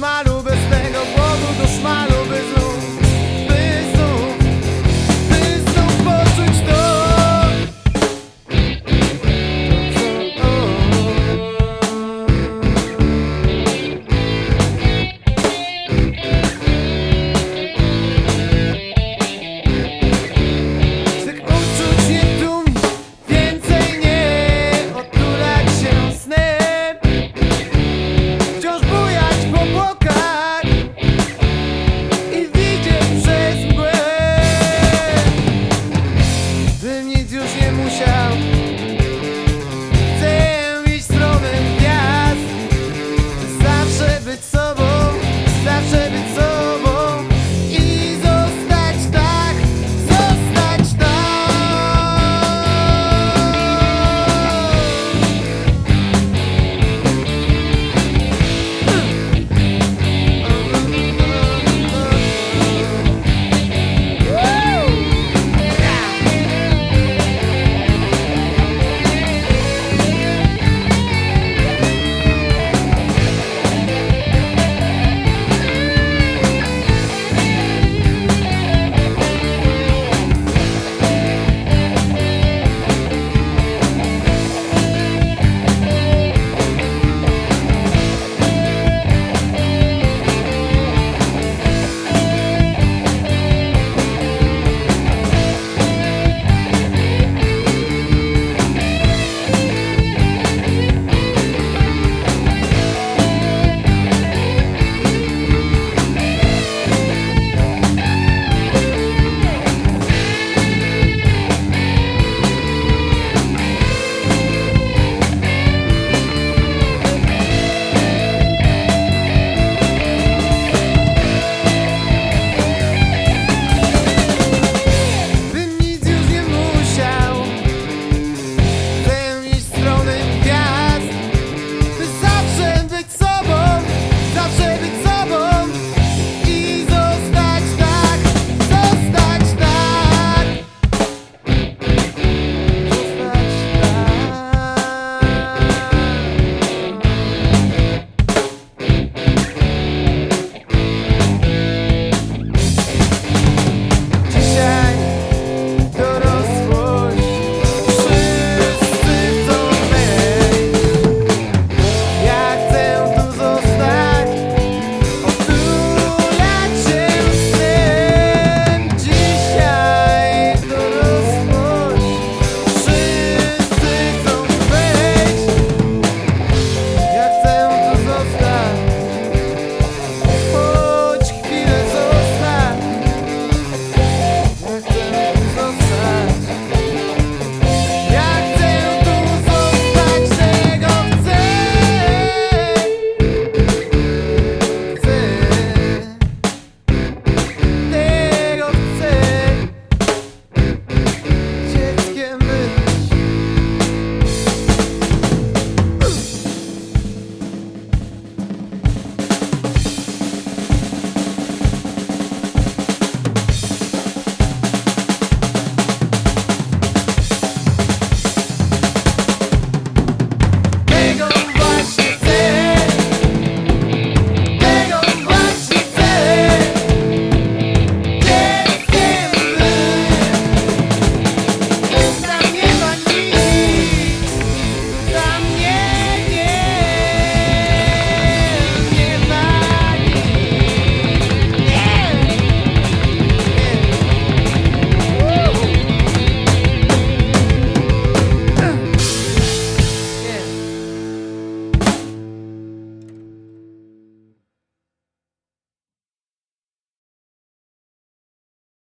not chão.